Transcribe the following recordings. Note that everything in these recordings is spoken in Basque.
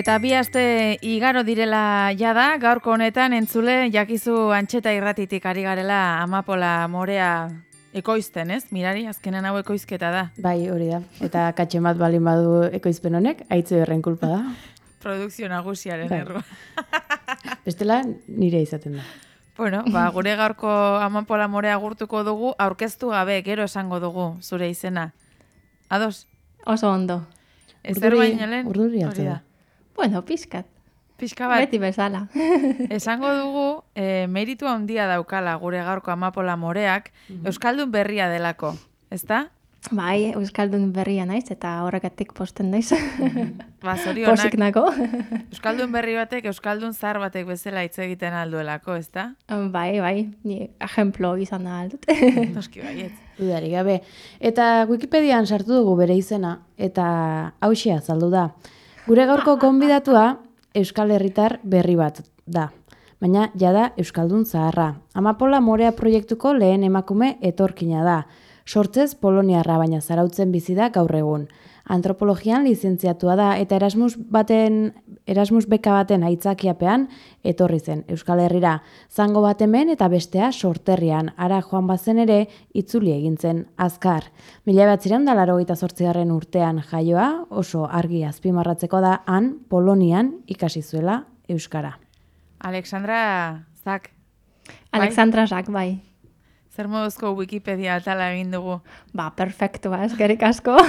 Eta bi aste igaro direla jada, gaurko honetan entzule jakizu antxeta irratitik ari garela amapola morea ekoizten, ez? Mirari, azkenen hau ekoizketa da. Bai, hori da. Eta katxe bat balin badu ekoizpen honek, haitzu erren kulpa da. Produkzio nagusiaren Bai. errua. Bestela, nire izaten da. Bueno, ba, gure gaurko amapola morea gurtuko dugu, aurkeztu gabe, gero esango dugu, zure izena. Ados? Oso ondo. Ezer Urduri- baino lehen? urduri da. Bueno, pixkat. Pixka bat, Beti bezala. esango dugu, e, meritu handia daukala gure gaurko amapola moreak, Euskaldun berria delako, ezta? bai, Euskaldun berria naiz eta horregatik posten naiz. Ba, zorionak, Posik nago. Euskaldun berri batek, Euskaldun zahar batek bezala hitz egiten alduelako, ezta? bai, bai, ni ejemplo izan da aldut. Noski baiet. Dudari gabe. Eta Wikipedian sartu dugu bere izena, eta hausia azaldu da. Gure gaurko konbidatua Euskal Herritar berri bat da. Baina jada Euskaldun zaharra. Amapola Morea proiektuko lehen emakume etorkina da. Sortzez Poloniarra baina zarautzen bizi da gaur egun. Antropologian lizentziatua da eta Erasmus baten Erasmus beka baten aitzakiapean etorri zen Euskal Herrira. Zango bat hemen eta bestea sorterrian. Ara joan bazen ere itzuli egin zen azkar. Mila batzireun da laro garren urtean jaioa oso argi azpimarratzeko da han Polonian ikasi zuela Euskara. Alexandra, zak, Alexandra Sak, bai. Zer moduzko Wikipedia atala egin dugu. Ba, perfektua, eskerik asko.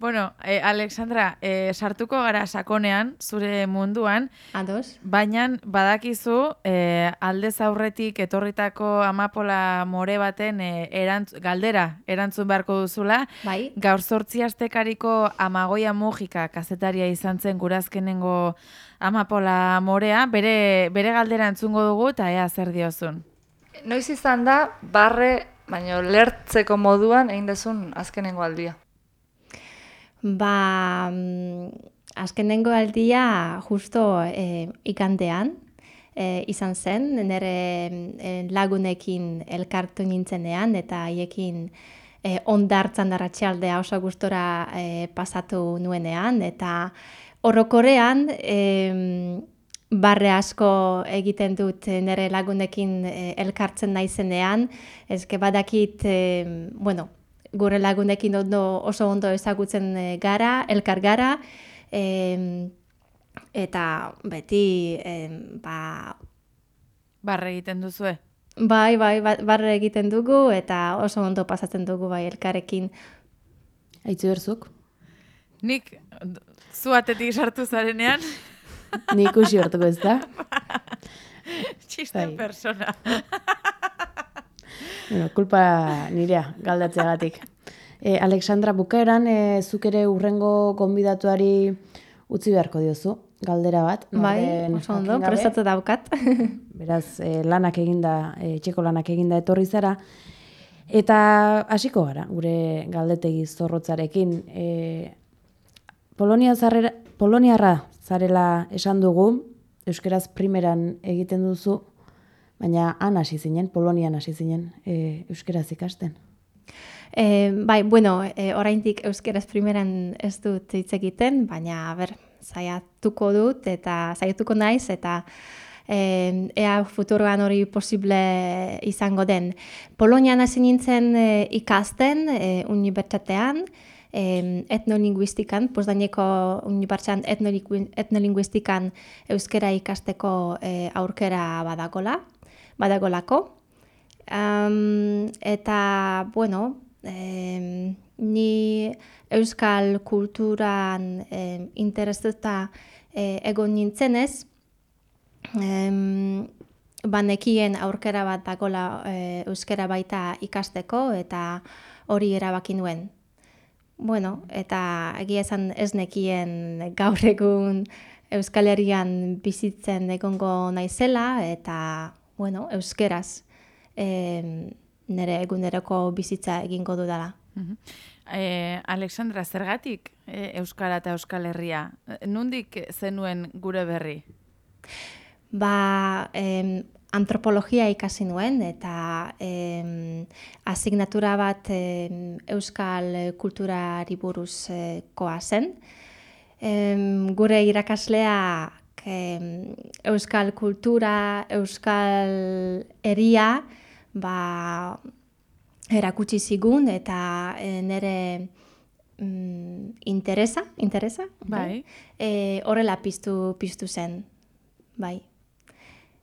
Bueno, eh, Alexandra, eh, sartuko gara sakonean, zure munduan, Ados? baina badakizu eh, aldez aurretik etorritako amapola more baten eh, erantz, galdera erantzun beharko duzula. Bai. Gaur sortzi astekariko amagoia mugika kazetaria izan zen gurazkenengo amapola morea, bere, bere galdera entzungo dugu eta ea zer diozun. Noiz izan da, barre, baino lertzeko moduan egin dezun azkenengo aldia. Ba, mm, azkenengo aldia justo eh, ikandean eh, izan zen, nire eh, lagunekin elkartu nintzenean eta haiekin eh, ondartzan darratxealdea oso gustora eh, pasatu nuenean eta orokorean em, barre asko egiten dut nire lagunekin eh, elkartzen naizenean, ezke badakit, eh, bueno, gure lagunekin ondo, oso ondo ezagutzen eh, gara, elkar gara, em, eta beti, em, ba, Barre egiten duzue. bai, bai, ba- barre egiten dugu, eta oso ondo pasatzen dugu bai elkarrekin. Aitzu berzuk? Nik zu atetik sartu zarenean, Ni ikusi hortuko ez da? txisten Bai. persona. Bueno, kulpa nirea, galdatzeagatik. E, Alexandra, bukaeran, e, zuk ere urrengo konbidatuari utzi beharko diozu, galdera bat. Bai, oso ondo, prestatu daukat. Beraz, e, lanak eginda, e, etxeko lanak eginda etorri zara. Eta hasiko gara, gure galdetegi zorrotzarekin. E, Polonia zarrera, Poloniarra zarela esan dugu, euskeraz primeran egiten duzu, baina han hasi zinen, Polonian hasi zinen, e, euskeraz ikasten. E, bai, bueno, e, oraindik euskeraz primeran ez dut hitz egiten, baina ber, saiatuko dut eta saiatuko naiz eta e, ea futuroan hori posible izango den. Polonian hasi nintzen e, ikasten e, unibertsitatean, e, etnolinguistikan, Poznaineko unibertsitatean etnolingui- etnolinguistikan euskera ikasteko e, aurkera badagola, badagolako. Um, eta, bueno, em, ni euskal kulturan em, interesatuta eh, egon nintzenez, em, banekien aurkera bat dagola eh, euskera baita ikasteko eta hori erabaki nuen. Bueno, eta egia esan ez nekien gaur egun Euskal Herrian bizitzen egongo naizela eta, bueno, euskeraz em, nire eguneroko bizitza egingo dudala. Eh, Alexandra, zergatik eh, Euskara eta Euskal Herria? Nundik zenuen gure berri? Ba, em, antropologia ikasi nuen eta em, asignatura bat em, euskal kulturari buruzkoa zen. em, gure irakasleak em, euskal kultura, euskal eria, ba, erakutsi zigun eta e, nire mm, interesa, interesa, Bai. E, horrela piztu, piztu zen, bai.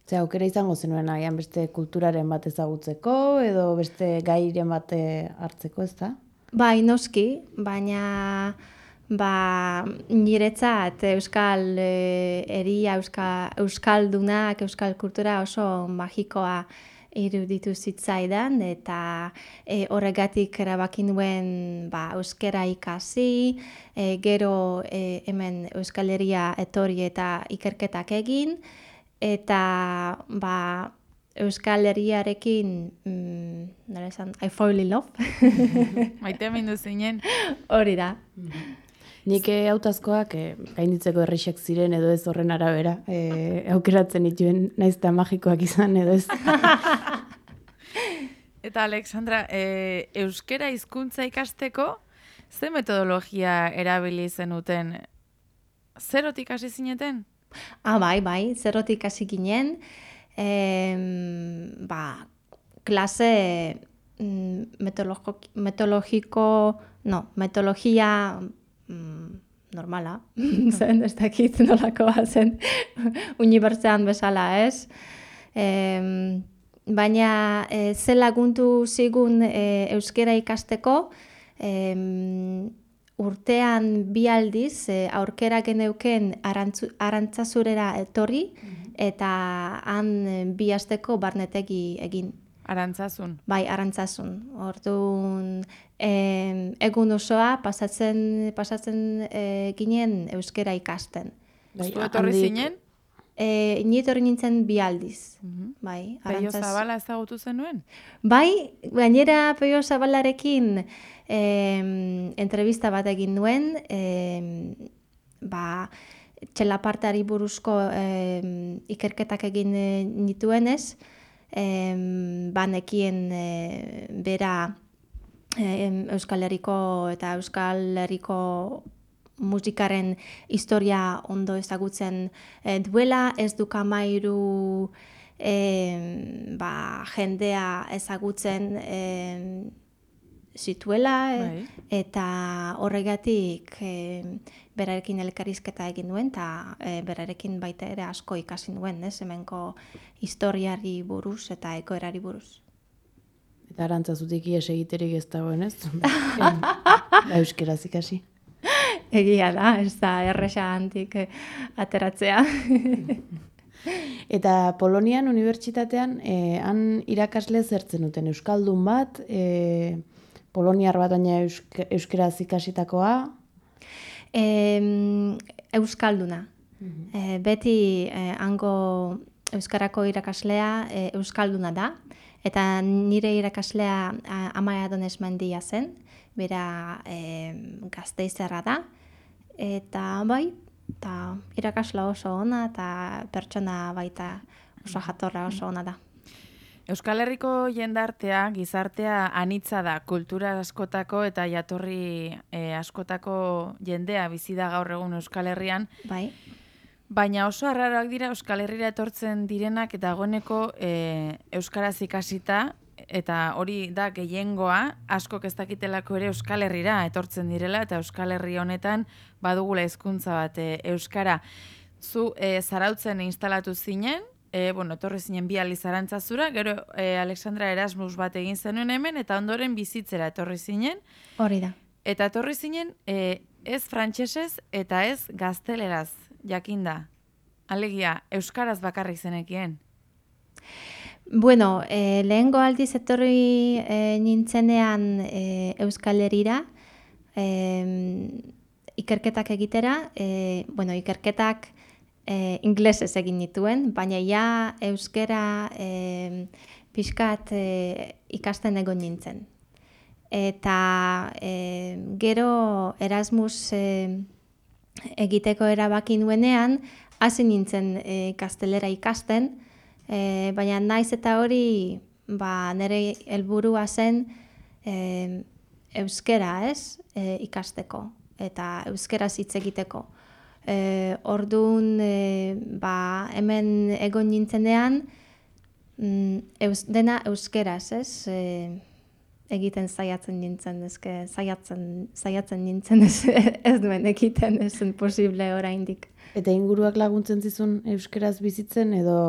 Ze aukera izango zenuen agian beste kulturaren bat ezagutzeko edo beste gairen bat eh, hartzeko, ez da? Bai, noski, baina ba, niretzat euskal e, eria, euska, euskaldunak, euskal kultura oso magikoa iruditu zitzaidan eta e, horregatik erabaki nuen ba, euskera ikasi, e, gero e, hemen euskal herria etorri eta ikerketak egin, eta ba, euskal herriarekin, mm, nola esan, I fall in love, Maite mindu zinen. hori da. Nik eh, hautazkoak eh, gainditzeko errexak ziren edo ez horren arabera eh, aukeratzen dituen naiz eta magikoak izan edo ez. Eta Alexandra, e, euskera hizkuntza ikasteko, ze metodologia erabili zenuten? Zerotik hasi zineten? Ah, bai, bai, zerrotik hasi ginen, em, ba, klase mm, metodologiko, metodologiko, no, metodologia mm, normala, zen, ez dakit nolakoa zen, unibertsean bezala, ez? Em, baina e, ze laguntu zigun e, euskera ikasteko, em, urtean bi aldiz e, aurkera geneuken arantzu, arantzazurera etorri eta han e, bi asteko barnetegi egin. Arantzazun. Bai, arantzasun. Orduan, em, egun osoa pasatzen, pasatzen e, ginen euskera ikasten. Bai, etorri handik- zinen? E, ni etorri nintzen bi aldiz. Mhm. Bai, Peio arantzaz- Zabala ezagutu zenuen? Bai, gainera Peio Zabalarekin em, entrevista bat egin nuen, em, ba, txelapartari buruzko em, ikerketak egin eh, nituenez, em, banekien eh, bera em, Euskal Herriko eta Euskal Herriko musikaren historia ondo ezagutzen eh, duela, ez du kamairu em, ba, jendea ezagutzen em, zituela eh, Bai. eta horregatik em, berarekin elkarrizketa egin duen eta e, berarekin baita ere asko ikasi nuen, ez, hemenko historiari buruz eta ekoerari buruz. Eta arantzazutik ies egiterik ez dagoen ez? ba, euskeraz ikasi. Egia da, ez da erresa antik eh, ateratzea. Eta Polonian unibertsitatean eh, han irakasle zertzen duten Euskaldun bat, eh, Poloniar bat baina eusk euskeraz ikasitakoa, Em, Euskalduna. E, beti e, hango Euskarako irakaslea e, Euskalduna da, eta nire irakaslea Amaia Dones mendia zen, bera e, gazteizerra da, eta bai, eta irakasla oso ona, eta pertsona baita oso jatorra oso ona da. Euskal Herriko jendartea, gizartea anitza da, kultura askotako eta jatorri eh, askotako jendea bizi da gaur egun Euskal Herrian, Bai, baina oso arraroak dira Euskal Herrira etortzen direnak eta dagoeneko eh, Euskaraz ikasita, eta hori da gehiengoa, askok ez dakitelako ere Euskal Herrira etortzen direla, eta Euskal Herri honetan badugula hizkuntza bat eh, Euskara. Zu eh, zarautzen instalatu zinen, e, bueno, etorri zinen bi aldiz arantzazura, gero e, Alexandra Erasmus bat egin zenuen hemen, eta ondoren bizitzera etorri zinen, hori da. eta etorri zinen e, ez frantsesez eta ez gazteleraz, jakinda. Alegia, Euskaraz bakarrik zenekien. Bueno, e, lehengo aldiz etorri e, nintzenean e, Euskal Herrira, e, ikerketak egitera, e, bueno, ikerketak e, inglesez egin nituen, baina ja euskera e, pixkat e, ikasten egon nintzen. Eta e, gero Erasmus e, egiteko erabaki nuenean, hasi nintzen e, kastelera ikasten, e, baina naiz eta hori ba, nire helburua zen e, euskera ez e, ikasteko eta euskeraz hitz egiteko. E, orduan, e, ba, hemen egon nintzenean, mm, eus, dena euskeraz, ez? E, egiten zaiatzen nintzen, ezke, zaiatzen, zaiatzen nintzen ez, ez duen egiten, ez zen posible oraindik. Eta inguruak laguntzen zizun euskeraz bizitzen edo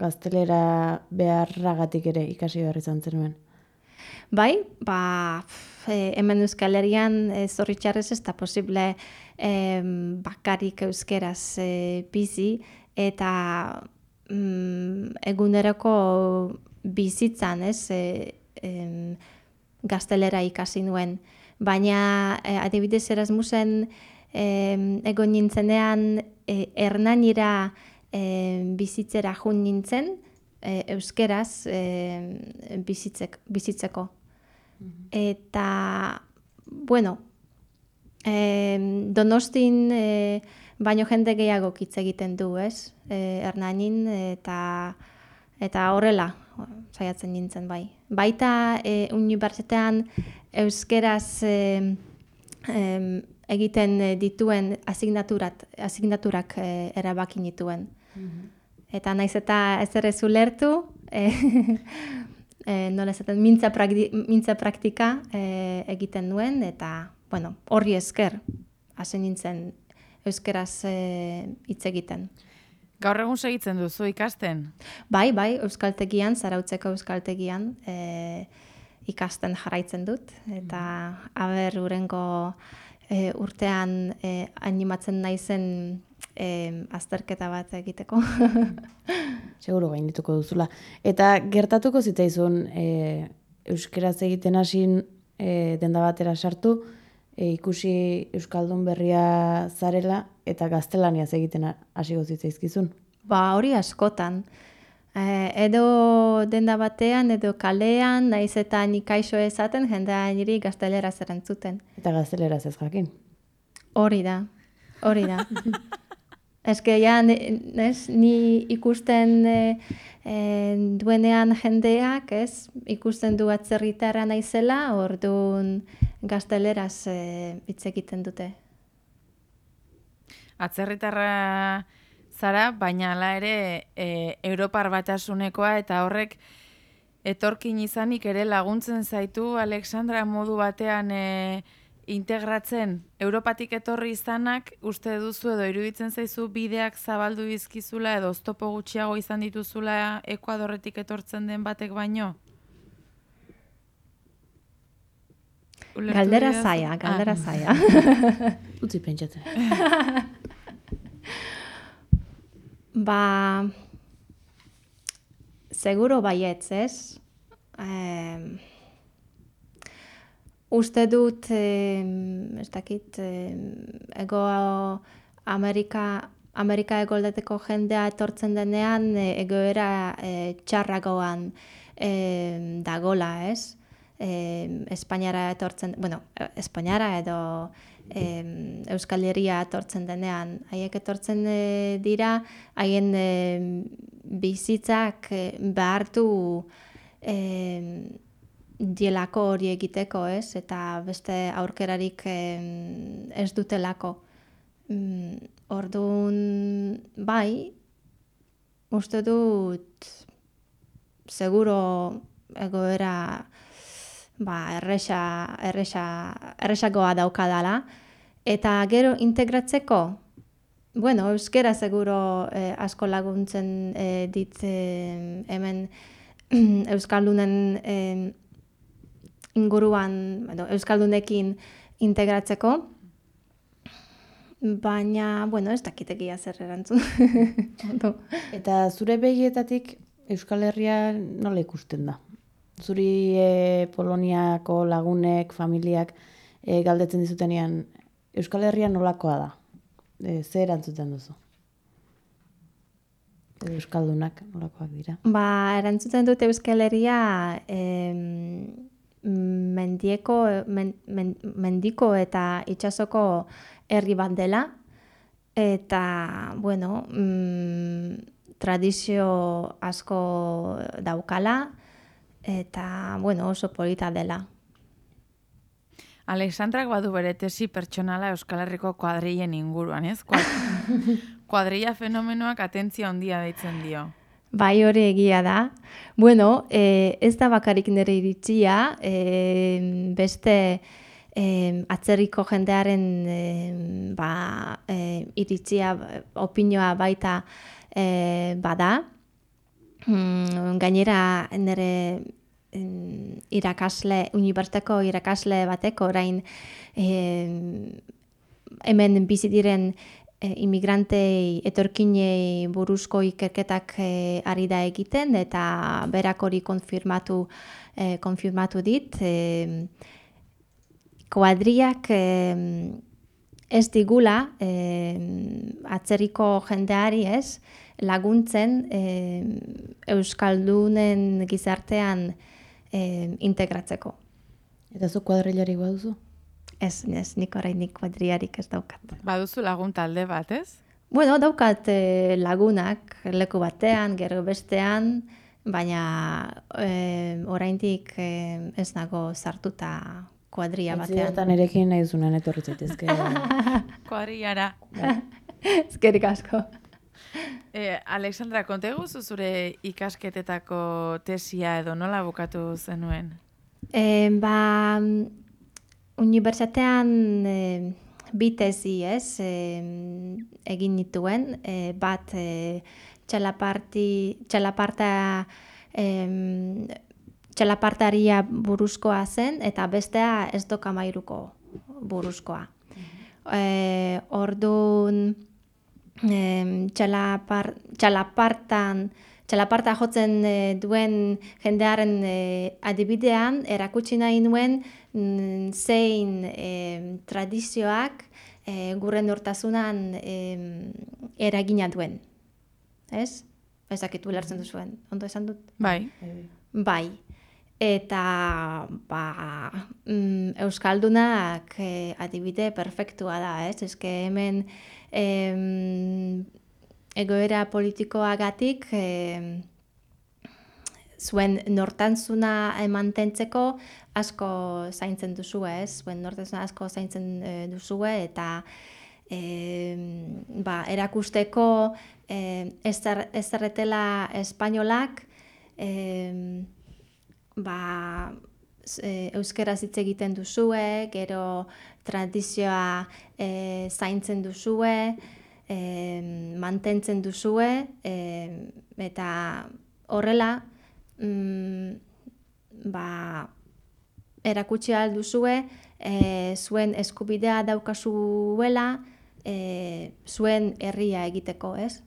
gaztelera beharragatik ere ikasi behar izan zenuen? Bai, ba, e, hemen Euskal Herrian e, zorritxarrez ez da posible e, bakarik euskeraz e, bizi eta mm, eguneroko bizitzan, ez, e, em, gaztelera ikasi nuen. Baina e, adibidez Erasmusen em, egon nintzenean e, Hernanira e, bizitzera jun nintzen, e, euskeraz e, bizitzek, bizitzeko. Eta, bueno, e, donostin e, baino jende gehiago hitz egiten du, ez? E, Hernanin eta eta horrela saiatzen nintzen bai. Baita e, unibertsitatean euskeraz e, em, egiten e, dituen asignaturat, asignaturak e, erabaki nituen. Eta naiz eta ezer ez ulertu, e, e, nola esaten, mintza, prakti, mintza praktika e, egiten nuen, eta, bueno, horri esker, hasi nintzen euskeraz e, hitz egiten. Gaur egun segitzen duzu ikasten? Bai, bai, euskaltegian, zarautzeko euskaltegian, e, ikasten jarraitzen dut, eta aber urengo e, urtean e, animatzen naizen e, azterketa bat egiteko. Seguro gaindituko duzula. Eta gertatuko zitzaizun e, euskeraz egiten hasin e, denda batera sartu, e, ikusi euskaldun berria zarela eta gaztelaniaz egiten ha- hasiko zitzaizkizun. Ba, hori askotan. Eh, edo denda batean, edo kalean, naiz eta nik kaixo esaten, jendea niri gaztelera zerantzuten. Eta gazteleraz ez jakin. Hori da, hori da. Eske ja, ne- ez, ni ikusten e, e, duenean jendeak, ez, ikusten du atzerritarra naizela, orduan gazteleraz e, hitz egiten dute. Atzerritarra zara, baina hala ere e, Europar batasunekoa eta horrek etorkin izanik ere laguntzen zaitu Alexandra modu batean e, integratzen Europatik etorri izanak uste duzu edo iruditzen zaizu bideak zabaldu dizkizula edo oztopo gutxiago izan dituzula Ekuadorretik etortzen den batek baino? Ulertu Galdera didazu? zaia, galdera Ah. zaia. Utzi pentsatzen. Ba, seguro baietz, ez? Eh, uste dut, eh, ez dakit, eh, ego Amerika, Amerika egoldeteko jendea etortzen denean eh, egoera eh, txarragoan eh, dagola, ez? Eh, Espainiara etortzen, bueno, Espainiara edo eh, Euskal Herria etortzen denean. Haiek etortzen eh, dira, haien eh, bizitzak eh, behartu eh, dielako hori egiteko, ez? Eta beste aurkerarik eh, ez dutelako. Mm, orduan, bai, uste dut seguro egoera ba, erresa, erresa, erresagoa daukadala. Eta gero integratzeko, bueno, euskera seguro eh, asko laguntzen eh, dit eh, hemen euskaldunen eh, inguruan, edo, euskaldunekin integratzeko, baina, bueno, ez dakitegia zer erantzun. Eta zure begietatik Euskal Herria nola ikusten da? Zuri e, Poloniako lagunek, familiak e, galdetzen dizutenean Euskal Herria nolakoa da? E, ze erantzuten duzu? Euskaldunak nolakoak dira? Ba, erantzuten dute Euskal Herria em, mendieko, men, men, mendiko eta itsasoko herri bat dela, eta, bueno, mm, tradizio asko daukala, eta, bueno, oso polita dela. Alexandrak badu bere tesi pertsonala Euskal Herriko kuadrilen inguruan, ez? Kuad Kuadrilla fenomenoak atentzia handia deitzen dio. Bai hori egia da. Bueno, e, ez da bakarik nire iritzia, e, beste e, atzerriko jendearen e, ba, e, iritzia, opinioa baita e, bada. Mm, gainera nire em, irakasle, unibertsiteko irakasle bateko orain e, hemen bizi diren imigrantei etorkinei buruzko ikerketak e, ari da egiten eta berak hori konfirmatu e, konfirmatu dit e, kuadriak e, ez digula e, atzeriko jendeari ez laguntzen e, euskaldunen gizartean e, integratzeko. Eta zu kuadrilarik baduzu? Ez, ez, nik orainik kuadriarik ez daukat. Baduzu lagun talde bat, ez? Bueno, daukat eh, lagunak leku batean, gero bestean, baina eh, oraindik eh, ez nago sartuta kuadria batean. Batean erekin nahi duzunan etorri zaitezke. Kuadrillara. Ezkerik asko. E, Alexandra, konte guzu zure ikasketetako tesia edo nola bukatu zenuen? E, ba, unibertsitatean e, bi tesi ez, e, egin nituen, e, bat e, txalaparti, txalaparta em, txalapartaria buruzkoa zen, eta bestea ez dokamairuko buruzkoa. E, orduan, em, txalapar, txalapartan, txalaparta jotzen eh, duen jendearen eh, adibidean, erakutsi nahi nuen zein em, tradizioak eh, gurren hortasunan em, eragina duen. Ez? Ezakitu lertzen duzuen. Ondo esan dut? Bai. Bai. Eta ba, mm, Euskaldunak eh, adibide perfektua da, ez? Eske hemen em, egoera politikoagatik em, zuen nortantzuna mantentzeko asko zaintzen duzue, ez? Zuen nortantzuna asko zaintzen e, duzue eta em, ba, erakusteko em, ez zer- ez zerretela espainolak em, ba, e, euskeraz hitz egiten duzue, gero tradizioa e, zaintzen duzue, e, mantentzen duzue, e, eta horrela mm, ba, erakutsi ahal duzue, e, zuen eskubidea daukazuela, e, zuen herria egiteko, ez?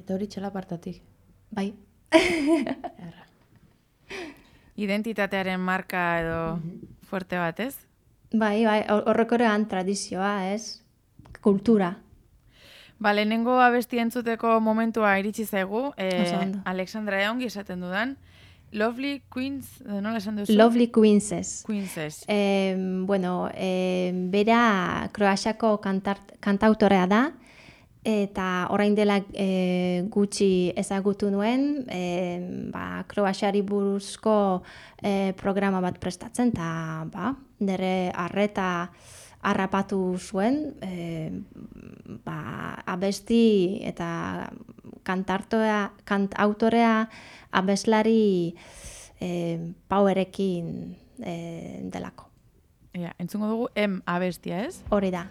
Eta hori txalapartatik. Bai. Erra. Identitatearen marka edo fuerte bat, ez? Bai, bai, hor- horrekorean tradizioa, ez? Kultura. Ba, lehenengo abesti entzuteko momentua iritsi zaigu. E, ondo. Alexandra Eongi esaten dudan. Lovely Queens, edo nola esan duzu? Lovely Queenses. Queenses. Eh, bueno, eh, bera Kroasiako kantautorea da, eta orain dela eh, gutxi ezagutu nuen, eh, ba, Kroasiari buruzko eh, programa bat prestatzen, eta ba, nire arreta harrapatu zuen, eh, ba, abesti eta kantartoa, kantautorea abeslari eh, powerekin eh, delako. Ja, entzungo dugu M abestia, ez? Hori da.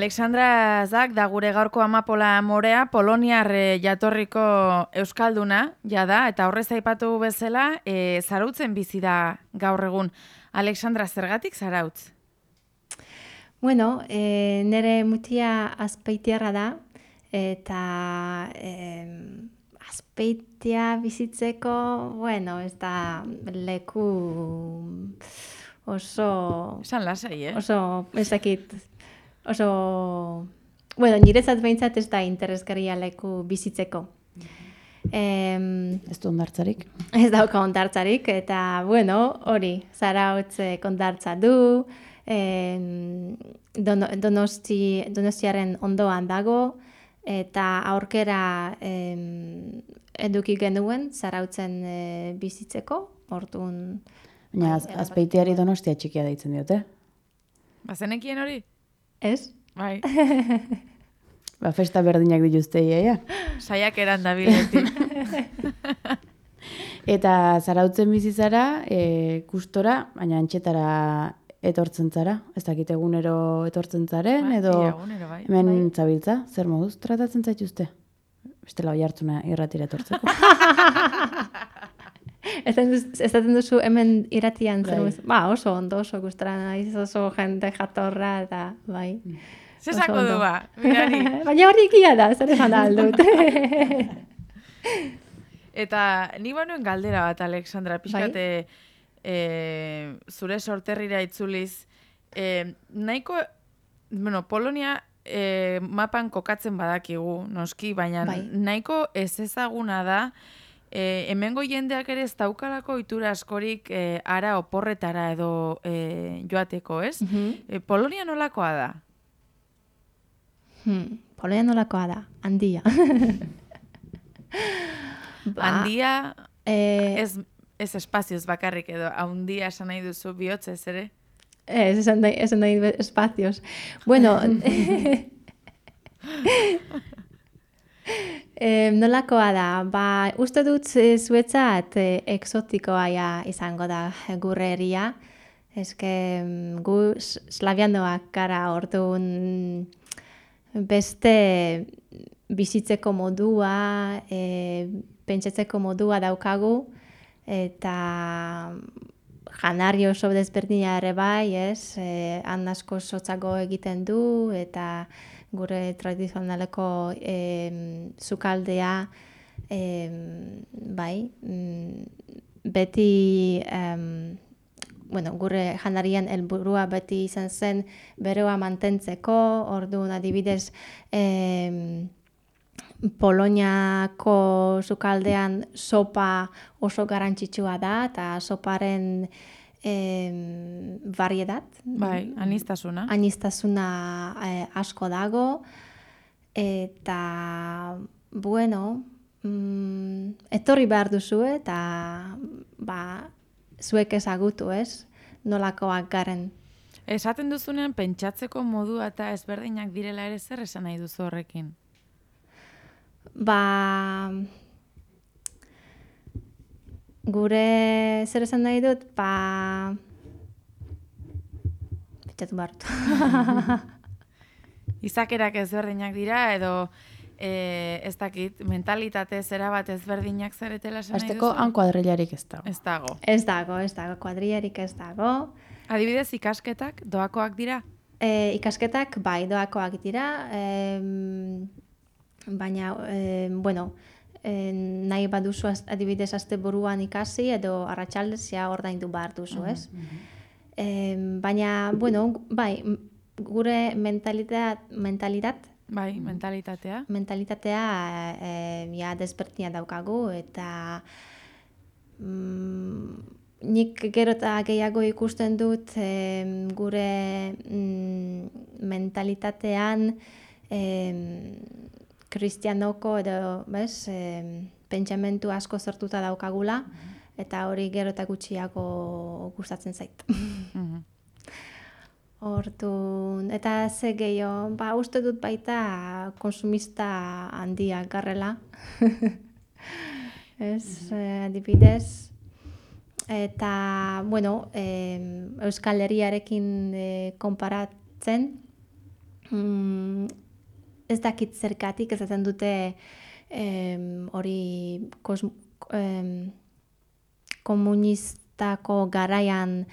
Alexandra Zak da gure gaurko amapola morea, Poloniar eh, jatorriko Euskalduna, jada, eta horrez aipatu bezala, e, zarautzen bizi da gaur egun. Alexandra, zergatik zarautz? Bueno, e, nire mutia azpeitiarra da, eta e, azpeitia bizitzeko, bueno, ez da leku oso... Esan lasai, eh? Oso, ezakit, oso... Bueno, niretzat behintzat ez da interesgarria leku bizitzeko. Em, Ez du ondartzarik. ez dauka ondartzarik, eta, bueno, hori, zarautze kondartza du, em, dono, donosti, donostiaren ondoan dago, eta aurkera em, eduki genuen zarautzen e, bizitzeko, orduan, Baina az, azpeiteari donostia txikia deitzen diote. Bazenekien hori? Ez? Bai, Ba, festa berdinak dituzte iaia. saiak eran da. Eta zarautzen bizi zara, e, kustora, baina antxetara etortzen zara. Ez dakit egunero etortzen zaren, Bai, edo egunero, bai. hemen zabiltza, zer moduz tratatzen zaituzte? Bestela oi hartzuna irratira etortzeko. Ezaten duz- duzu hemen iratian zer Bai. Ba, oso ondo, oso gustora naiz, oso jende jatorra, eta bai. Zesako Oso ondo. du ba, mirari. Baina hori egia da, zer esan da aldut. Eta ni banuen galdera bat, Alexandra, pixkate e, zure sorterrira itzuliz. E, nahiko, bueno, Polonia e, mapan kokatzen badakigu, noski, baina Bai. nahiko ez ezaguna da, e, hemengo jendeak ere ez daukalako itura askorik e, ara oporretara edo e, joateko, ez? Mhm. E, Polonia nolakoa da? Hmm, Polonia nolakoa da, handia. Ba, Handia, eh, ez, ez espazioz bakarrik edo, handia esan nahi duzu bihotzez ere? Ez, esan nahi, esan nahi espazios. Bueno, eh, nolakoa da, ba, uste dut eh, zuetzat eh, exotikoa ja izango da gure herria. Eske gu s- slavianoak gara orduan beste bizitzeko modua, e, pentsatzeko modua daukagu, eta janari oso desberdina ere bai, ez? E, han asko sotzago egiten du, eta gure tradizionaleko e, zukaldea, e, bai, mm, beti... em, bueno, gure janarien helburua beti izan zen beroa mantentzeko, orduan adibidez em, Poloniako sukaldean sopa oso garantzitsua da, eta soparen em, variedat, Bai, anistazuna. anistazuna eh, asko dago, eta, bueno, mm, etorri behar duzu eta, ba, zuek ezagutu, ez? Nolakoak garen. Esaten duzunean pentsatzeko modua eta ezberdinak direla ere zer esan nahi duzu horrekin? Ba, gure zer esan nahi dut, ba, pentsatu behar dut. Izakerak ezberdinak dira edo e, ez dakit mentalitate zera bat ezberdinak zaretela esan nahi Azteko duzu? han kuadrilarik ez dago. Ez dago. ez dago, ez dago, kuadriarik ez dago. Adibidez ikasketak doakoak dira? E, ikasketak bai doakoak dira, em, baina, em, bueno, nahi baduzu az- adibidez azte buruan ikasi edo arratsaldezia ordaindu behar duzu, ez? Em, baina, bueno, bai, gure mentalitat, mentalitat, Bai, mentalitatea. mentalitatea e, ja desbertina daukagu eta mm, nik gero eta gehiago ikusten dut em, gure mm, mentalitatean em, kristianoko edo bez, em, pentsamentu asko sortuta daukagula eta hori gero eta gutxiago gustatzen zait. Mhm. Orduan, eta ze gehiago, ba, uste dut baita konsumista handia garrela. Ez, eh, adibidez. Eta, bueno, em, Euskal Herriarekin eh, konparatzen, mm, ez dakit zergatik esaten dute em, hori kos, em, komunistako garaian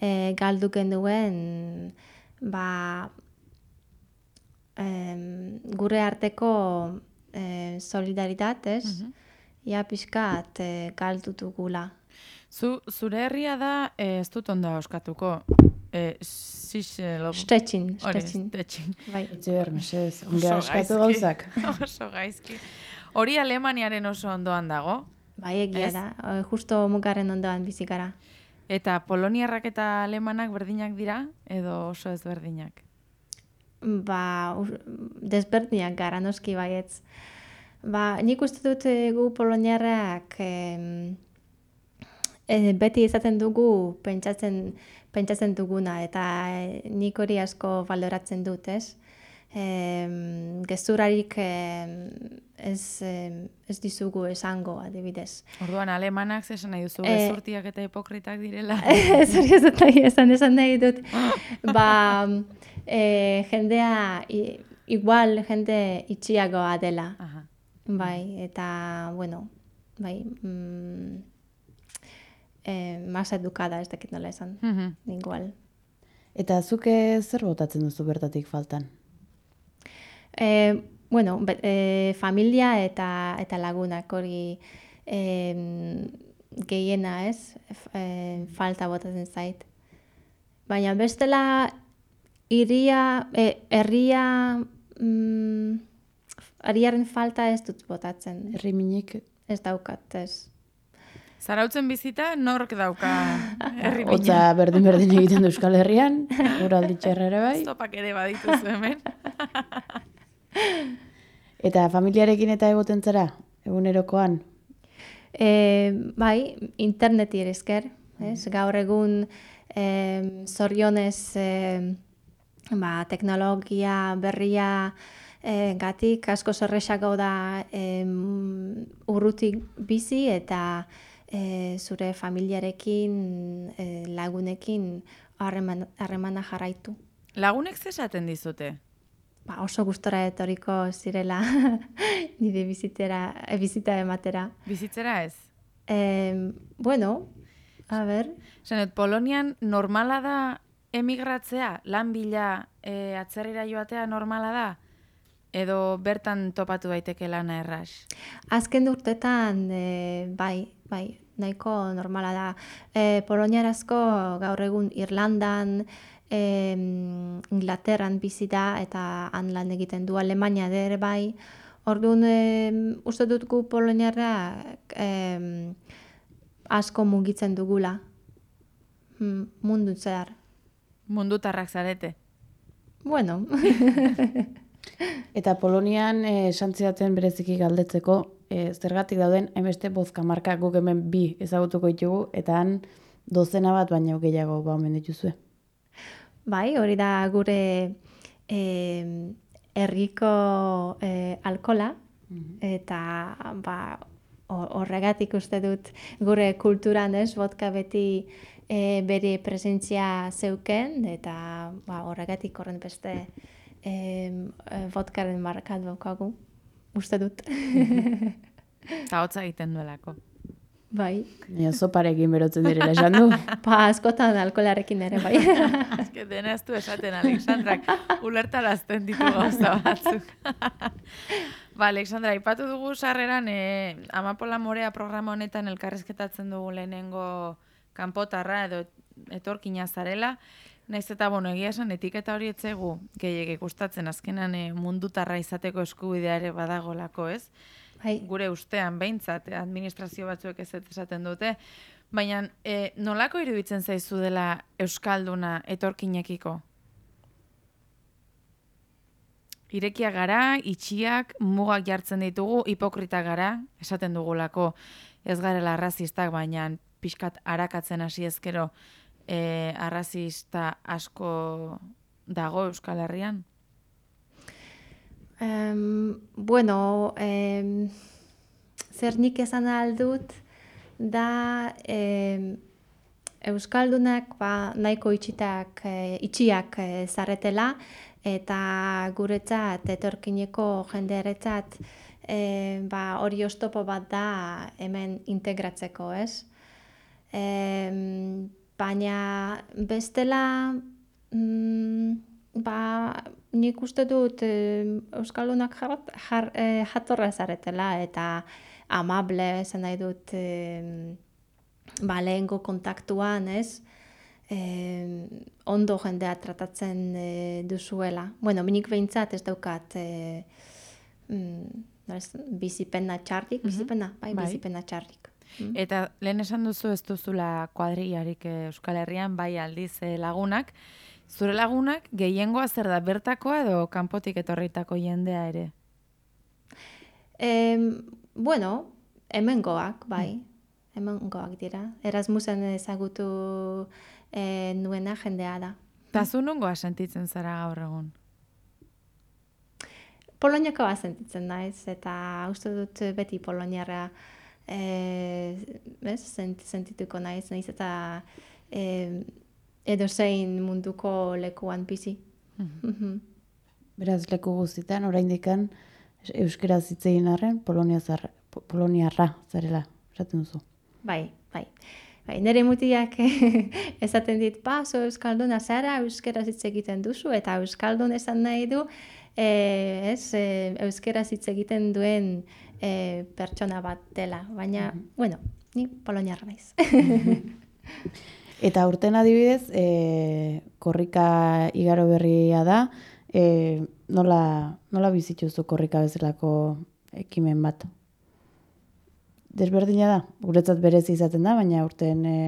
e, galdu genuen ba, em, gure arteko e, solidaritat, ez? Mhm. Ia pixkat e, galdu dugula. Zu, zure herria da, eh, ez dut ondo euskatuko, eh, eh, lobo. Stetxin, Hori, stetxin. Stettin. Bai. Etxe behar, mesez, Oso onge askatu gaizki. gauzak. Oso gaizki. Hori Alemaniaren oso ondoan dago. Bai, egia Ez? da. Justo mugaren ondoan bizi gara. Eta poloniarrak eta alemanak berdinak dira, edo oso ezberdinak. Ba, ur- desberdinak gara noski baietz. Ba, nik uste dut eh, gu poloniarrak em, eh, beti izaten dugu pentsatzen, pentsatzen duguna eta eh, nik hori asko baloratzen dut, ez? Em, gezurarik em, ez, ez dizugu esango, adibidez. Orduan alemanak zesan nahi duzu, Eh, gezurtiak eta hipokritak direla. Ez hori ez dut nahi esan, esan nahi dut. Ba, e, jendea, i, igual jende itxiagoa dela. Aha. Bai, eta, bueno, bai, mm, e, mas edukada ez dakit nola esan. Mhm. Igual. Eta zuke zer botatzen duzu bertatik faltan? E, bueno, be, e, familia eta, eta lagunak hori e, gehiena ez, e, falta botatzen zait. Baina bestela iria, e, herria, mm, herriaren falta ez dut botatzen. Herri minik, Ez daukat, ez. Zarautzen bizita nork dauka herri mina. hotza berdin-berdin egiten du Euskal Herrian, uraldi ere bai. Zopak ere badituzu hemen. Eta familiarekin eta egoten zara, egunerokoan. E, bai, interneti ere esker, ez? Gaur egun e, zorionez e, ba, teknologia berria e, gatik asko zorrexago da e, urrutik bizi eta e, zure familiarekin, e, lagunekin harreman- harremana jarraitu. Lagunek zesaten dizute? Ba, oso gustora etoriko zirela nire bizitera, e, bizita ematera. Bizitzera ez? Eh, bueno, a ber, Zenet, Polonian normala da emigratzea, lan bila e, atzerrira joatea normala da? Edo bertan topatu daiteke lana erras? azken urtetan eh, bai, bai, nahiko normala da. Eh, Poloniarazko gaur egun Irlandan, eh, Inglaterran bizi da eta han lan egiten du Alemania ere bai. Orduan, eh, uste dut gu Poloniarra eh, asko mugitzen dugula. Hmm, mundu zehar. Mundutarrak zarete. Bueno, Eta Polonian eh, esan zidaten bereziki galdetzeko, eh, zergatik dauden hainbeste bozka marka guk hemen bi ezagutuko ditugu, eta han dozena bat baino gehiago ba omen dituzue. Bai, hori da gure eh, herriko eh, alkola, eta ba, ho- horregatik uste dut gure kulturan ez, vodka beti eh, bere presentzia zeuken, eta ba, horregatik horren beste eh, eh, vodkaren markat daukagu, uste dut. Eta hotza egiten duelako. bai, Baina zoparekin berotzen direla esan du. ba, askotan alkolarekin ere, bai. Eske dena ez du esaten Alexandrak, ulertarazten ditu gauza batzuk. ba, Alexandra, ipatu dugu sarreran, e, Amapola Morea programa honetan elkarrizketatzen dugu lehenengo kanpotarra edo etorkina zarela, Naiz eta, bueno, egia esan, etiketa hori etzegu gehiagik gustatzen azkenan e, mundutarra izateko eskubidea ere badagolako, ez? bai. gure ustean behintzat, administrazio batzuek ez esaten dute, baina e, nolako iruditzen zaizu dela Euskalduna etorkinekiko? Irekia gara, itxiak, mugak jartzen ditugu, hipokrita gara, esaten dugulako ez garela arrazistak, baina pixkat arakatzen hasi ezkero e, arrazista asko dago Euskal Herrian? Em, bueno, em, zer nik esan aldut da em, Euskaldunak ba, nahiko itxitak, e, itxiak e, zaretela eta guretzat, etorkineko jendearetzat, e, ba, hori oztopo bat da hemen integratzeko, ez? E, baina bestela, mm, ba, nik uste dut e, Euskaldunak jar, jar, e, jatorra zaretela eta amable, esan nahi dut, e, ba, lehengo kontaktuan, ez? E, ondo jendea tratatzen e, duzuela. Bueno, minik behintzat ez daukat e, mm, bizipena txarrik, bizipena, bai, Bai. bizipena txarrik. Mm. Eta lehen esan duzu ez duzula kuadrillarik eh, Euskal Herrian, bai aldiz eh, lagunak. Zure lagunak gehiengoa zer da bertakoa edo kanpotik etorritako jendea ere? Em, bueno, hemengoak, bai, hemengoak dira. Erasmusen ezagutu e, nuena jendea da. Eta zu nungoa sentitzen zara gaur egun? Poloniakoa sentitzen naiz, eta uste dut beti Poloniara e, ez, sent, sentituko naiz, naiz eta e, edozein munduko lekuan bizi. Mhm. Beraz, leku guztitan, oraindikan euskera hitz egin arren, Polonia zar, Po- poloniarra zarela, esaten duzu. Bai, bai. Bai, nire mutiak esaten dit, ba, zo euskalduna zara, euskera hitz egiten duzu, eta euskaldun esan nahi du, e, ez, e, euskera hitz egiten duen e, pertsona bat dela. Baina, bueno, ni poloniarra naiz. Eta urten adibidez, e, korrika igaro berria da, e, nola, nola bizituzu korrika bezalako ekimen bat? Desberdina da, guretzat berezi izaten da, baina urten e,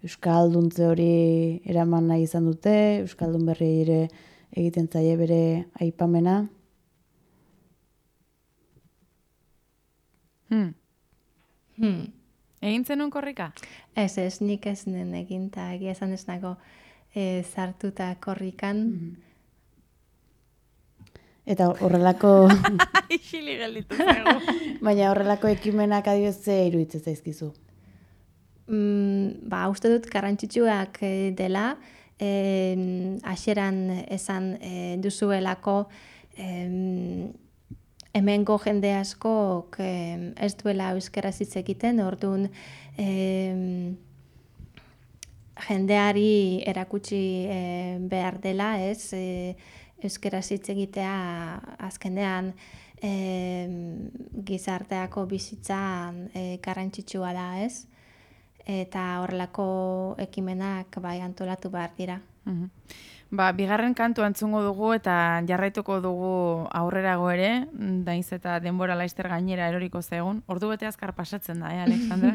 Euskalduntze hori eraman nahi izan dute, Euskaldun berri ere egiten zaie bere aipamena. Hmm. hmm. Egin zenun korrika? Ez, ez, nik ez nen egin, eta egia esan ez nago e, sartuta korrikan. Eta horrelako, Isili gelditu zego. baina horrelako ekimenak adibidez ze iruditzen zaizkizu. Mm, ba, uste dut garrantzitsuak eh, dela, eh, aseran esan eh, duzuelako eh, hemengo jende askok eh, ez duela euskaraz hitz egiten, orduan eh, jendeari erakutsi eh, behar dela, ez, eh, euskaraz hitz egitea azkenean eh, gizarteako bizitzan eh, garrantzitsua da, ez? eta horrelako ekimenak bai antolatu behar dira. Mhm. Ba, bigarren kantu antzungo dugu eta jarraituko dugu aurrerago ere, daiz eta denbora laizter gainera eroriko zegun. Ordu bete azkar pasatzen da, eh, Alexandra?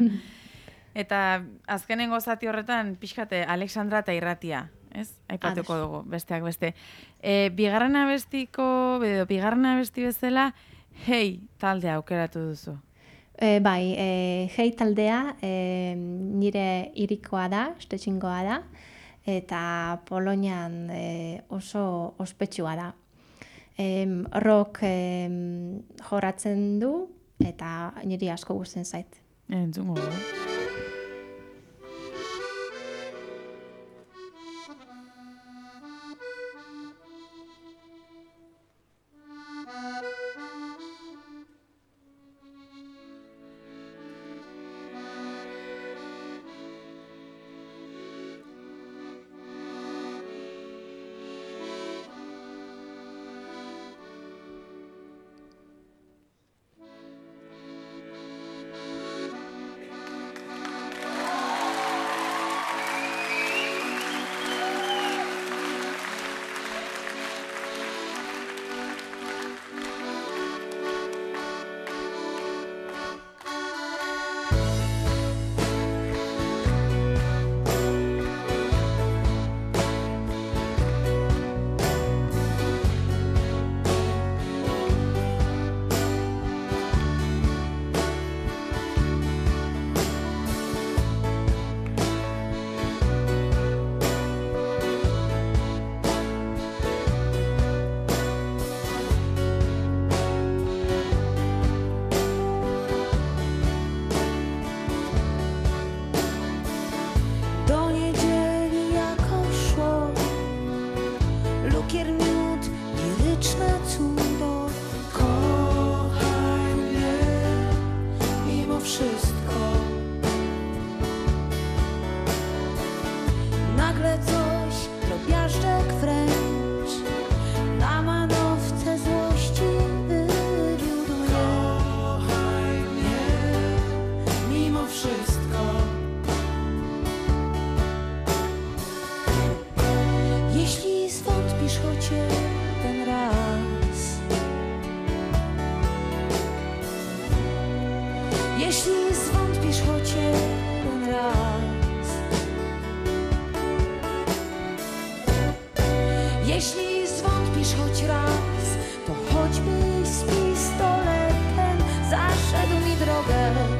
eta azkenengo zati horretan pixkate Alexandra eta irratia, ez? Aipatuko dugu, besteak beste. E, bigarren abestiko, edo bigarren abesti bezala, hei taldea aukeratu duzu. E, bai, e, hei taldea e, nire irikoa da, estetxingoa da, eta Polonian e, oso ospetsua da. Em, rock em, joratzen du, eta niri asko gusten zait. Entzungo dugu. girl.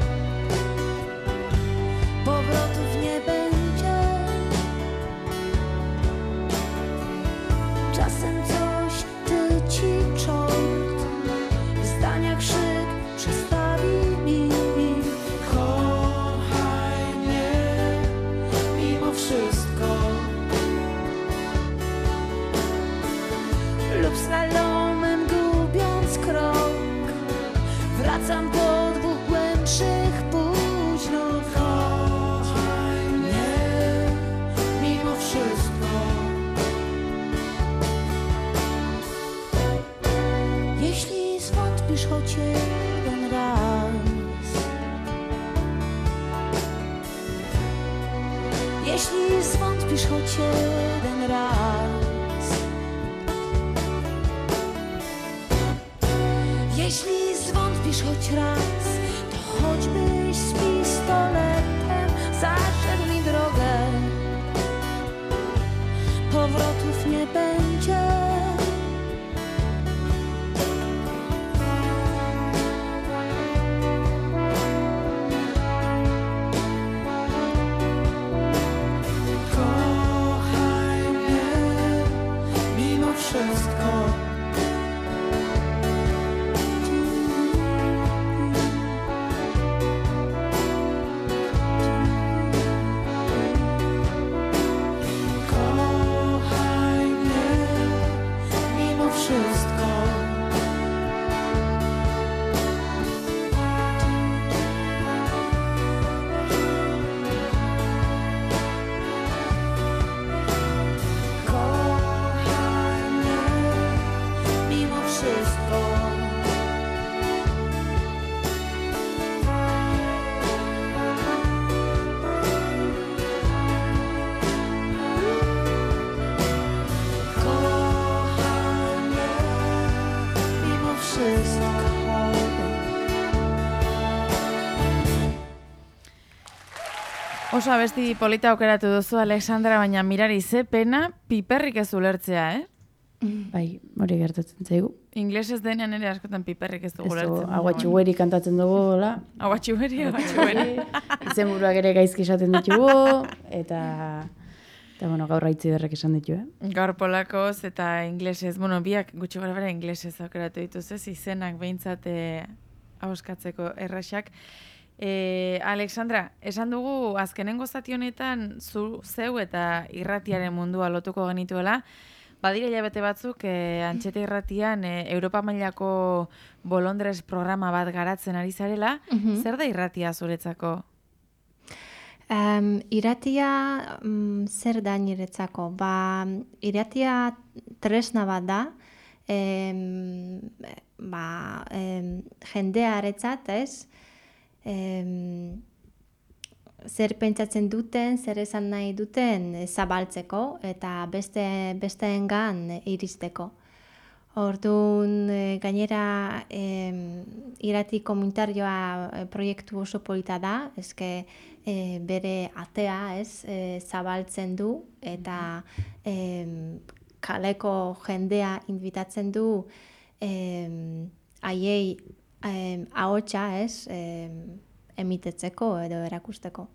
Oso abesti polita aukeratu duzu, Alexandra, baina mirari ze pena piperrik ez ulertzea, eh? Bai, hori gertatzen zaigu. Inglesez denean ere askotan piperrik ez dugu ulertzen. aguatxueri kantatzen dugu, hola. Aguatxuberi, aguatxuberi. Izen buruak ere gaizki esaten ditugu, eta, eta bueno, gaur raitzi berrek esan ditu, eh? Gaur polakoz eta inglesez, bueno, biak gutxi gara bera inglesez aukeratu dituz, ez izenak behintzat eh, ahoskatzeko erraxak. E, Alexandra, esan dugu azkenengo zati honetan zu zeu eta irratiaren mundua lotuko genituela, Badire hilabete batzuk, e, antxeta irratian e, Europa mailako bolondrez programa bat garatzen ari zarela, zer da irratia zuretzako? Um, iratia mm, zer da niretzako? Ba, iratia tresna bat da, em, ba, em, jendearetzat, ez? Em, zer pentsatzen duten, zer esan nahi duten eh, zabaltzeko eta beste besteengan eh, iristeko. Orduan, eh, gainera, em, irati komunitarioa eh, proiektu oso polita da, eske eh, bere atea, ez, eh, zabaltzen du, eta em, kaleko jendea invitatzen du em, haiei em, ahotsa, ez, em, emitetzeko edo erakusteko.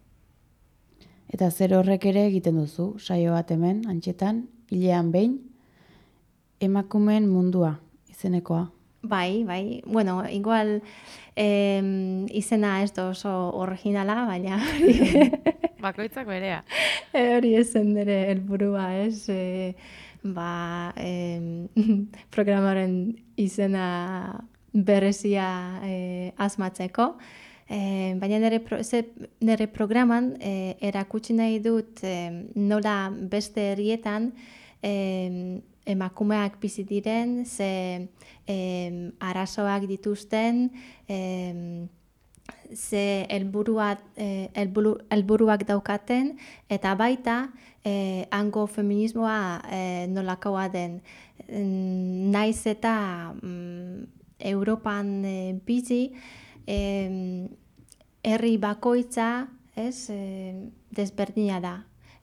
Eta zer horrek ere egiten duzu, saio bat hemen, antxetan, hilean behin, emakumeen mundua, izenekoa. Bai, bai. Bueno, igual em, izena ez da oso originala, baina Bakoitzak berea. hori ezen dere helburua, ez? E, ba, em, programaren izena berezia e, asmatzeko. E, baina nire, pro, nire programan e, erakutsi nahi dut e, nola beste herrietan e, emakumeak bizi diren, ze e, arazoak dituzten, e, ze helburua eh, helburu, helburuak daukaten eta baita eh, hango feminismoa eh, nolakoa den naiz eta mm, Europan eh, bizi em, herri bakoitza ez eh, desberdina da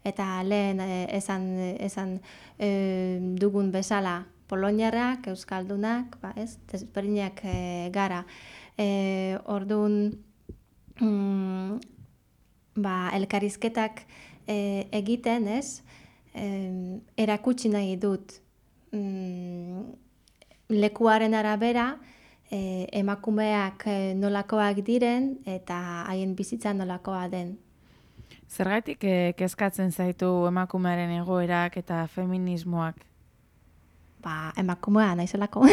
eta lehen eh, esan, esan eh, dugun bezala Poloniarrak, Euskaldunak, ba, ez, desberdinak eh, gara. Eh, orduan, mm, ba, elkarrizketak eh, egiten, ez, em, erakutsi nahi dut mm, lekuaren arabera eh, emakumeak eh, nolakoak diren eta haien bizitza nolakoa den. Zergatik eh, kezkatzen zaitu emakumearen egoerak eta feminismoak? Ba, emakumea naizelako.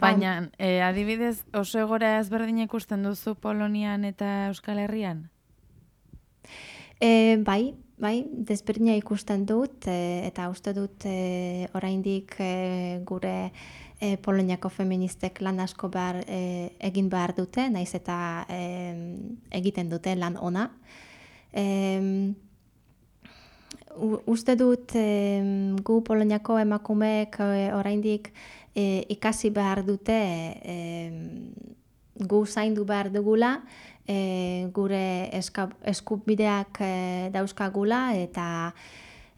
Baina, eh, adibidez, oso egora ezberdin ikusten duzu Polonian eta Euskal Herrian? E, bai, bai, desberdina ikusten dut e, eta uste dut e, oraindik e, gure e, Poloniako feministek lan asko behar, e, egin behar dute, naiz eta e, egiten dute lan ona. E, uste dut e, gu Poloniako emakumeek oraindik e, ikasi behar dute e, gu zaindu behar dugula, e, gure eska, eskubideak e, dauzkagula eta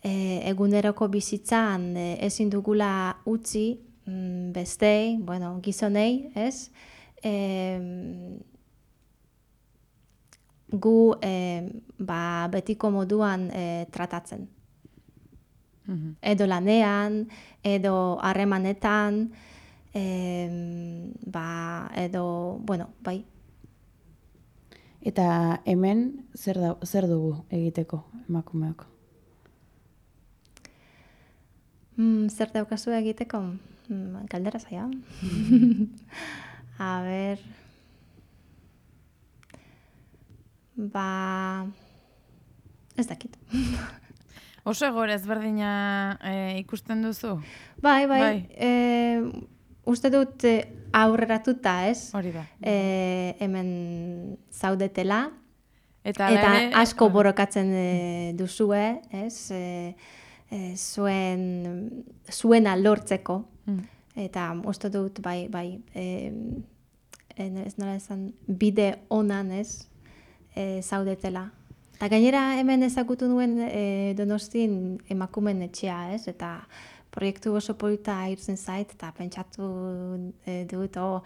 e, eguneroko bizitzan e, ezin dugula utzi mm, bestei, bueno, gizonei, ez? E, gu e, ba, betiko moduan e, tratatzen. Mhm. Edo lanean, edo harremanetan, em, ba, edo, bueno, bai, Eta hemen zer, da, zer dugu egiteko emakumeok? Mm, zer daukazu egiteko? Mm, galdera zaia. A ber... Ba... Ez dakit. Oso egora ezberdina eh, ikusten duzu? bai, bai. Bai. E, uste dut e, aurreratuta, ez? Hori da. E, hemen zaudetela. Eta, Eta hala ere- asko borrokatzen e, duzue, ez? E, e, zuen, zuena lortzeko. Mm. Eta uste dut, bai, bai, e, en, ez nola esan, bide onan, ez? E, zaudetela. Eta gainera hemen ezagutu nuen e, donostin emakumen etxea, ez? Eta proiektu oso polita irtzen zait, eta pentsatu e, dut, oh,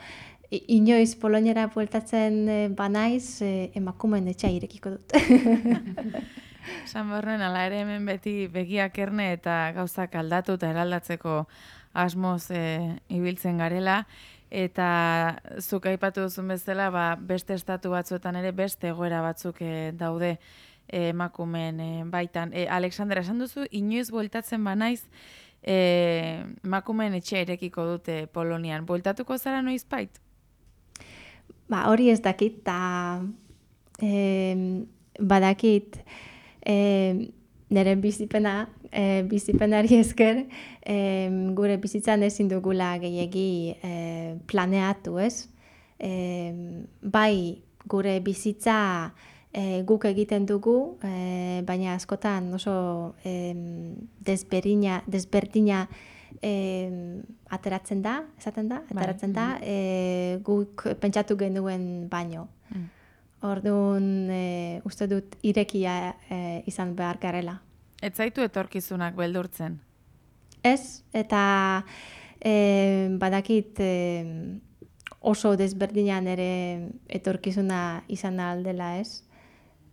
inoiz Poloniara bueltatzen e, banaiz, e, emakumen etxea irekiko dut. Esan behorren, ala ere hemen beti begiak erne eta gauzak aldatu eta eraldatzeko asmoz e, ibiltzen garela. Eta zuk aipatu duzun bezala, ba, beste estatu batzuetan ere beste egoera batzuk e, daude emakumeen e, baitan. E, Alexandra, esan duzu, inoiz bueltatzen banaiz, e, emakumeen etxea irekiko dute Polonian. Bueltatuko zara noiz bait? Ba, hori ez dakit, eta em, badakit em, nire bizipena, e, bizipenari esker, em, gure bizitzan ezin dugula gehiegi e, planeatu, ez? Em, bai, gure bizitza e, guk egiten dugu, e, baina askotan oso em, desberdina, desberdina em, ateratzen da, esaten da, Bai, ateratzen da, e, guk pentsatu genuen baino. Mm. Orduan, e, uste dut irekia e, izan behar garela. Ez zaitu etorkizunak beldurtzen. Ez, eta e, badakit e, oso desberdinan ere etorkizuna izan aldela, ez?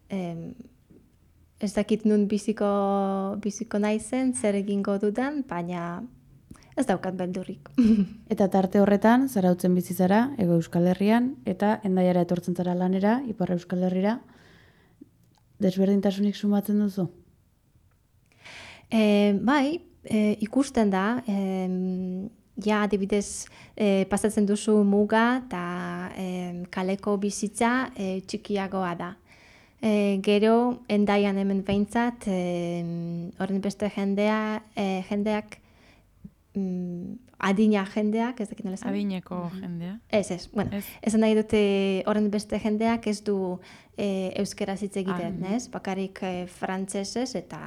E, ez dakit nun biziko, biziko naizen, zer egingo dudan, baina ez daukat beldurrik. Eta tarte horretan, zarautzen bizi zara, ego Euskal Herrian, eta endaiara etortzen zara lanera, ipar Euskal Herrira, desberdintasunik sumatzen duzu? E, bai, e, ikusten da, e, ja adibidez e, pasatzen duzu muga eta e, kaleko bizitza e, txikiagoa da. E, gero, endaian hemen behintzat, e, horren beste jendea, e, jendeak mm, adina jendeak, ez dakit nola esan. Adineko jendea. Ez, ez. Bueno, Ez. esan nahi dute horren beste jendeak ez du e, euskeraz hitz egiten, Ah. ez? Bakarrik e, frantsesez eta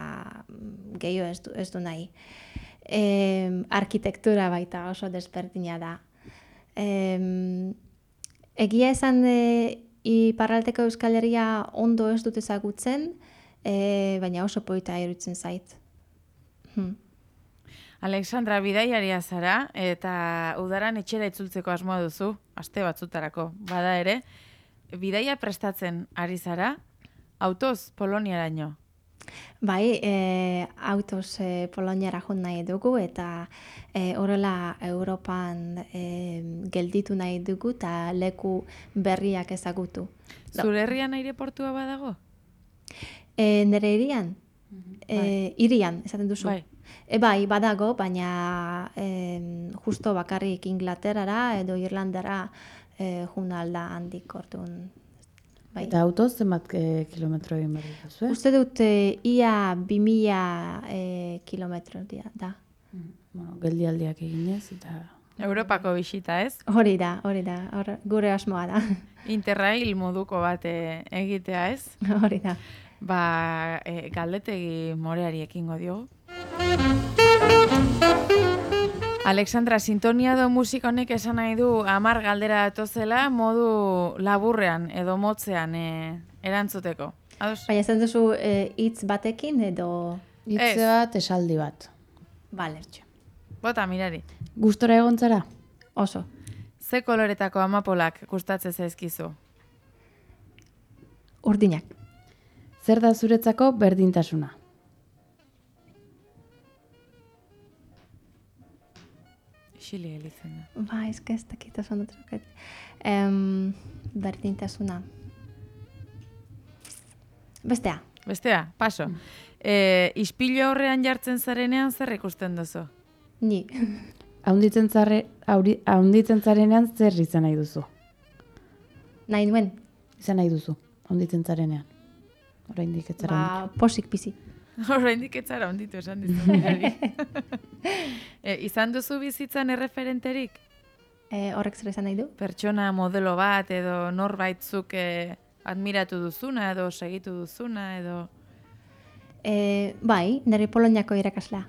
mm, gehiago ez du, ez du nahi. E, arkitektura baita oso desberdina da. E, egia esan e, iparraldeko Euskal Herria ondo ez dut ezagutzen, e, baina oso polita iruditzen zait. Hmm. Alexandra, bidaiaria zara eta udaran etxera itzultzeko asmoa duzu, aste batzutarako. Bada ere, bidaia prestatzen ari zara, autoz Poloniaraino. Bai, e, autoz e, Poloniara joan nahi dugu eta e, horrela Europan e, gelditu nahi dugu eta leku berriak ezagutu. Zure herrian aireportua badago? E, nere irian? E, irian, esaten duzu? Bai. E, bai, badago, baina e, justo bakarrik Inglaterrara edo Irlandara e, jun alda handik orduan. Bai. Eta autoz zenbat eh, kilometro egin behar dituzu, eh? Uste dut e, ia 2000 e, kilometro dira, da. Bueno, geldialdiak eginez, eta... Europako bisita, ez? Hori da, hori da, hor, gure asmoa da. Interrail moduko bat eh, egitea, ez? hori da. Ba, e, galdetegi moreari ekingo diogu. Alexandra, sintonia do musika honek esan nahi du amar galdera datozela modu laburrean edo motzean e, erantzuteko. Ados? Baina esan duzu eh, hitz batekin edo... Ez. bat, esaldi bat. Bale, Bota, mirari. Gustora egon zara? oso. Ze koloretako amapolak gustatzen zaizkizu? Urdinak. Zer da zuretzako berdintasuna? Xili elitzen da. Ba, ez que ez dakit oso ondo truket. Em, berdintasuna. Bestea. Bestea, paso. E, ispilu horrean jartzen zarenean zer ikusten duzu? Ni. Haunditzen, zarre, auri, haunditzen zarenean zer izan nahi duzu? Nahi nuen. Izan nahi duzu, haunditzen zarenean. Oraindik ez zara Ba, posik bizi. Oraindik ez zara onditu esan dizu. mirari. e, izan duzu bizitzan erreferenterik? E, horrek zer esan nahi du? Pertsona modelo bat edo norbaitzuk e, admiratu duzuna edo segitu duzuna edo... E, bai, nire Poloniako irakaslea.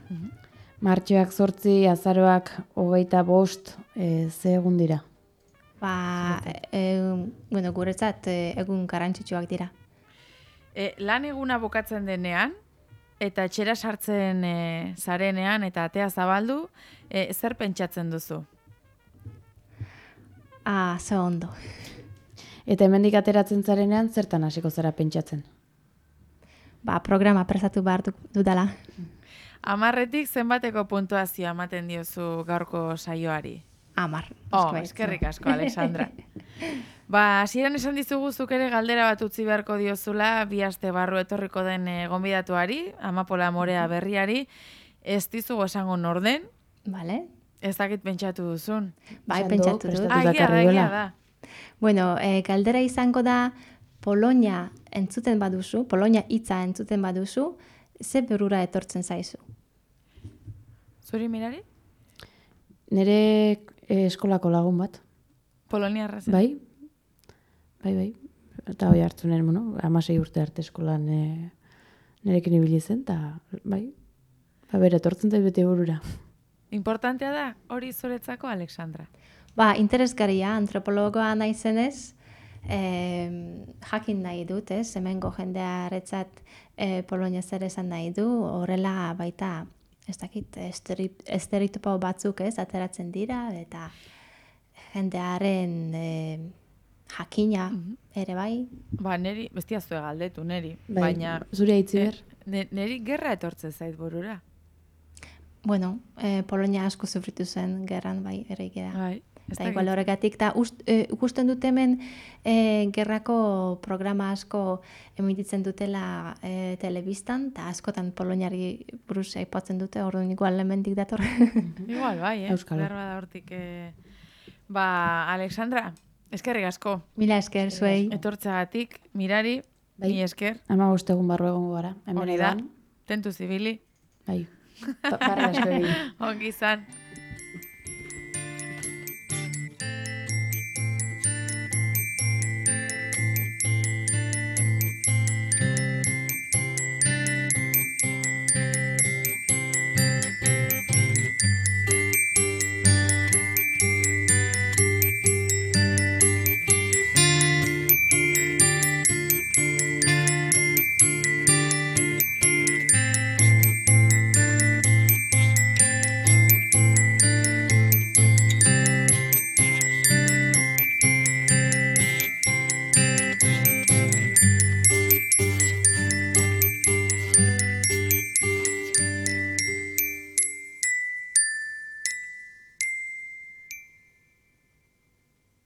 Martxoak zortzi, azaroak hogeita bost, e, ze egun dira. Ba, e, bueno, guretzat e, egun garrantzitsuak dira. E, lan eguna bukatzen denean, eta etxera sartzen e, zarenean eta atea zabaldu, e, zer pentsatzen duzu? Ah, ze ondo. Eta hemendik ateratzen zarenean zertan hasiko zara pentsatzen. Ba, programa prestatu behar du- dudala. Amarretik zenbateko puntuazioa ematen diozu gaurko saioari? Amar. Oh, eskerrik asko, Alexandra. ba, hasieran esan dizugu zuk ere galdera bat utzi beharko diozula bi aste barru etorriko den e, gonbidatuari, Amapola Morea berriari, ez dizugu esango norden, Vale. ez dakit pentsatu duzun. Bai, pentsatu dut. Ah, egia da, duela. da. Bueno, e, galdera izango da Polonia entzuten baduzu, Polonia hitza entzuten baduzu, ze berura etortzen zaizu. Zuri mirari? Nire eh, eskolako lagun bat, Polonia arrazen. bai? Bai, bai. Eta hoi hartzunen, bueno, amasei urte arte eskolan e, nirekin ibili zen, eta bai, ba, bere, etortzen zait beti burura. Importantea da, hori zuretzako, Alexandra. Ba, interesgaria, antropologoa naizenez, e, jakin nahi dut, ez, hemengo jendearetzat e, Polonia zer esan nahi du, horrela baita, ez dakit, esteri- estereotipo batzuk ez, ateratzen dira, eta jendearen e, jakina ere bai, Ba, neri, bestia zue galdetu, neri. Bai, Baina, zure aitzi ber? ne, neri gerra etortzen zait burura. bueno, e, Polonia asko sufritu zen gerran bai ere da. Bai. Ez Eta dakit. igual horregatik, eta ust, e, ikusten dut hemen e, gerrako programa asko emititzen dutela e, telebistan, eta askotan poloniari buruz aipatzen dute, orduan igual hemendik dator. Igual, bai, eh? Euskalo. Behar bada hortik. Eh... Ba, Alexandra, eskerrik asko. Mila esker zuei. Etortzeagatik, mirari, Bai. mi esker, Ama bostegun barru egongo gara. hemen hori da, tentu zibili, Bai. Ba- asko egin. ongi izan.